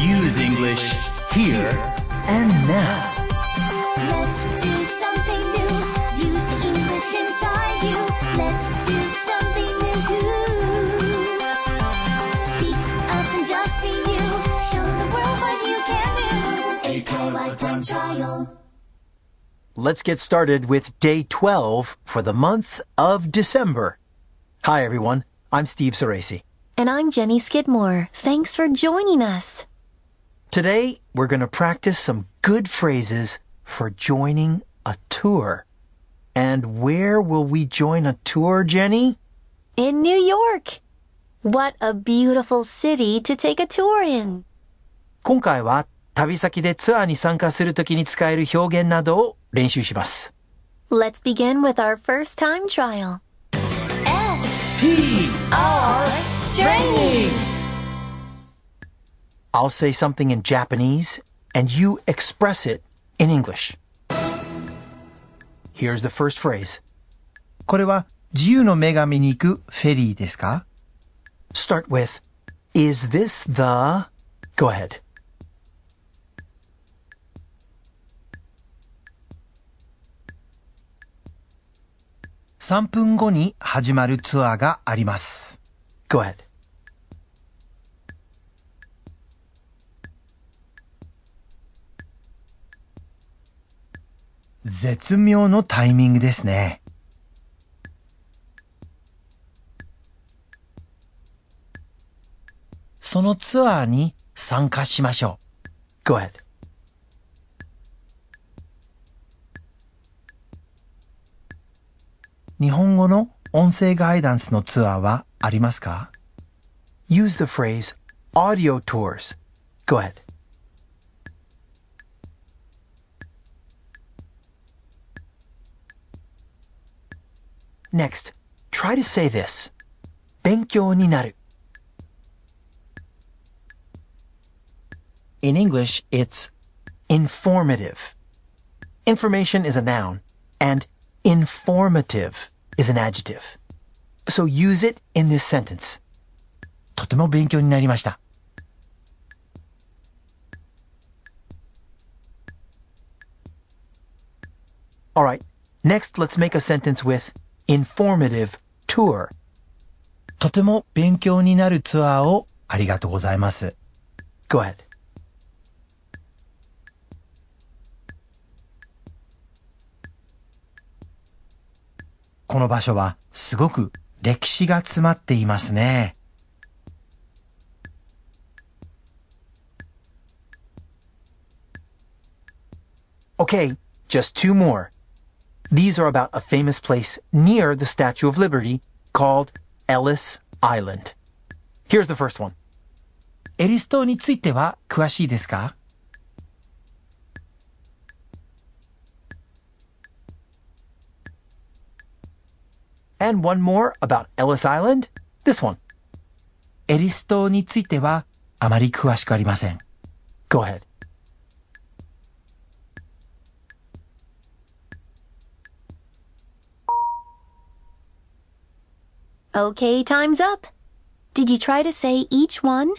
use English here and now. Let's do something new. Use the English inside you. Let's do something new. Speak up and just be you. Show the world what you can do. Eikaiwa time trial. Let's get started with day 12 for the month of December. Hi, everyone. I'm Steve Soresi. And I'm Jenny Skidmore. Thanks for joining us. Today, we're going to practice some good phrases for joining a tour. And where will we join a tour, Jenny? In New York. What a beautiful city to take a tour in. 今回は旅先でツアーに参加するときに使える表現などを練習します。 Let's begin with our first time trial. S. P. R. Training. I'll say something in Japanese and you express it in English. Here's the first phrase. これは自由の女神に行くフェリーですか Start with, is this the... Go ahead. 3分後に始まるツアーがあります。 Go ahead. 絶妙のタイミングですね。そのツアーに参加しましょ Go ahead. う。日本語の音声ガイダンスのツアーはありますか？Use the phrase audio tours. Go ahead. 'Next, try to say this. 勉強になる. In English, it's informative. Information is a noun, and informative is an adjective. So use it in this sentence. とても勉強になりました。 All right. Next, let's make a sentence with informative tour. とても勉強になるツアーをありがとうございます。Go ahead. この場所はすごく歴史が詰まっていますね。Okay, just two more. These are about a famous place near the Statue of Liberty called Ellis Island. Here's the first one. エリス島については詳しいですか And one more about Ellis Island. This one. エリス島についてはあまり詳しくありません。 Go ahead. Okay, time's up. Did you try to say each one?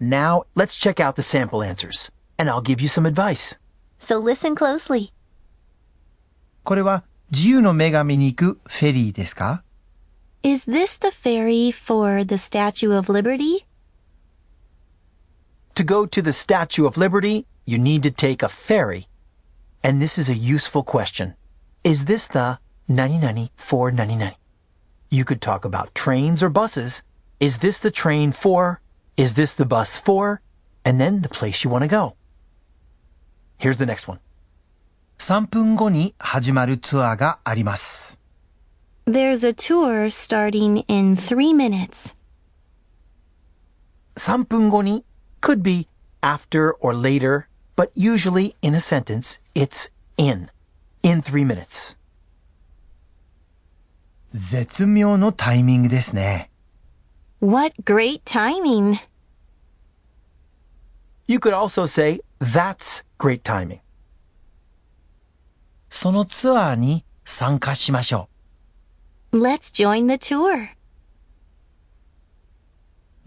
Now, let's check out the sample answers, and I'll give you some advice. So listen closely. これは自由の女神に行くフェリーですか Is this the ferry for the Statue of Liberty? To go to the Statue of Liberty, you need to take a ferry. And this is a useful question. Is this the 何々 for 何々? You could talk about trains or buses. Is this the train for? Is this the bus for? And then the place you want to go. Here's the next one. 3分後に始まるツアーがあります。 There's a tour starting in three minutes. 3分後に could be after or later, but usually in a sentence, it's in. In three minutes. 絶妙のタイミングですね。 What great timing! You could also say, that's great timing. そのツアーに参加しましょ Let's join the tour. う。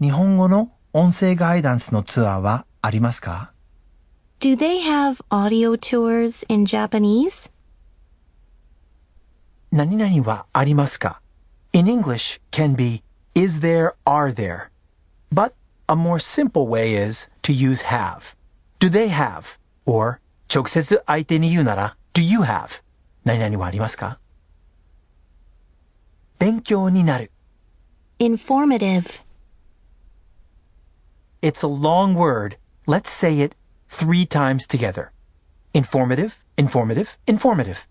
日本語の 音声ガイダンスのツアーはありますか Do they have audio tours in Japanese? 何々はありますか in English can be is there, are there. But a more simple way is to use have. Do they have? Or 直接相手に言うなら Do you have? 何々はありますか勉強になる。 Informative. It's a long word. Let's say it three times together. Informative, informative, informative.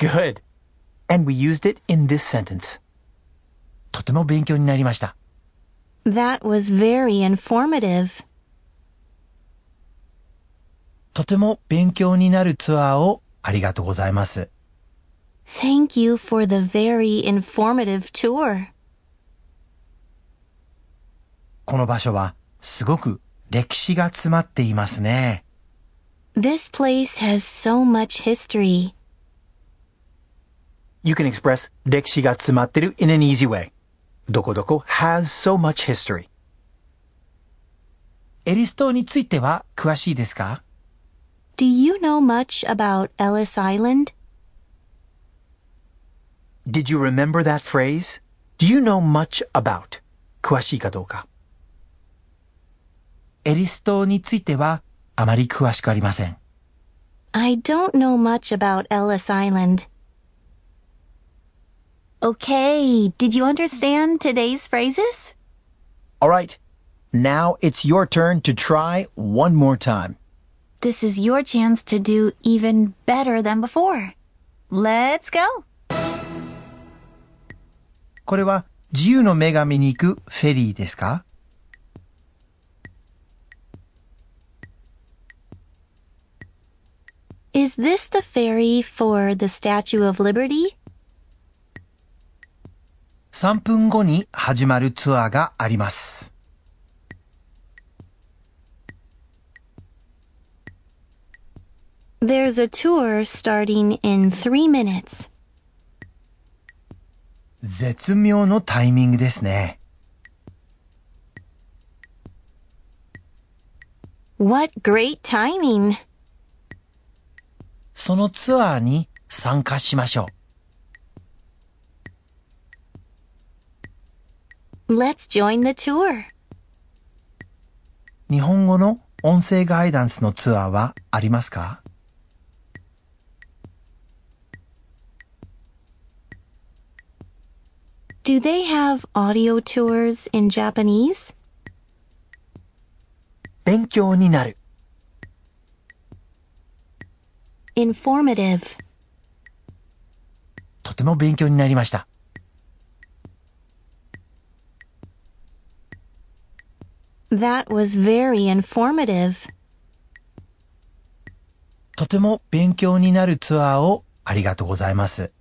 Good. And we used it in this sentence. とても勉強になりました。That was very informative. とても勉強になるツアーをありがとうございます。Thank you for the very informative tour. この場所はすごく歴史が詰まっていますね。This place has so much history. You can express 歴史が詰まってる in an easy way. どこどこ has so much history. エリス島については詳しいですか Do you know much about Ellis Island? Did you remember that phrase? Do you know much about? 詳しいかどうか。エリス島についてはあまり詳しくありません。 I don't know much about Ellis Island. Okay, did you understand today's phrases? All right. Now it's your turn to try one more time. This is your chance to do even better than before. Let's go! これは自由の女神に行くフェリーですか Is this the ferry for the Statue of Liberty? 3分後に始まるツアーがあります。There's a tour starting in three minutes. 絶妙のタイミングですね。What great timing! そのツアーに参加しましょう。Let's join the tour. 日本語の音声ガイダンスのツアーはありますか Do they have audio tours in Japanese? 勉強になる。Informative. とても勉強になりました。That was very informative. とても勉強になるツアーをありがとうございます。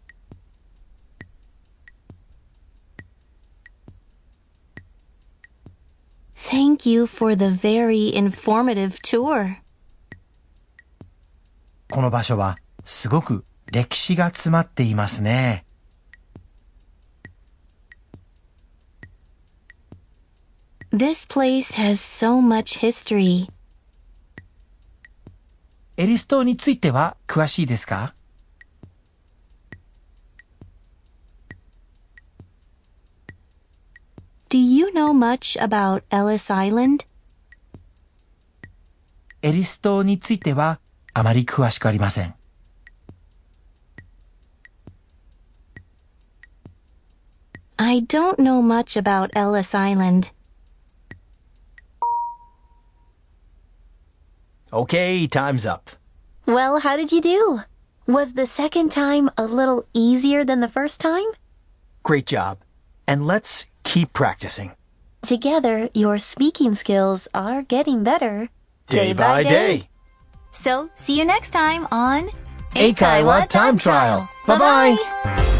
Thank you for the very informative tour. この場所はすごく歴史が詰まっていますね。This place has so much history. エリス島については詳しいですか Do you know much about Ellis Island? エリス島についてはあまり詳しくありません。 I don't know much about Ellis Island. Okay, time's up. Well, how did you do? Was the second time a little easier than the first time? Great job. And let's keep practicing. Together, your speaking skills are getting better. Day by day. So, see you next time on Eikaiwa Time Trial. Bye-bye. Bye-bye.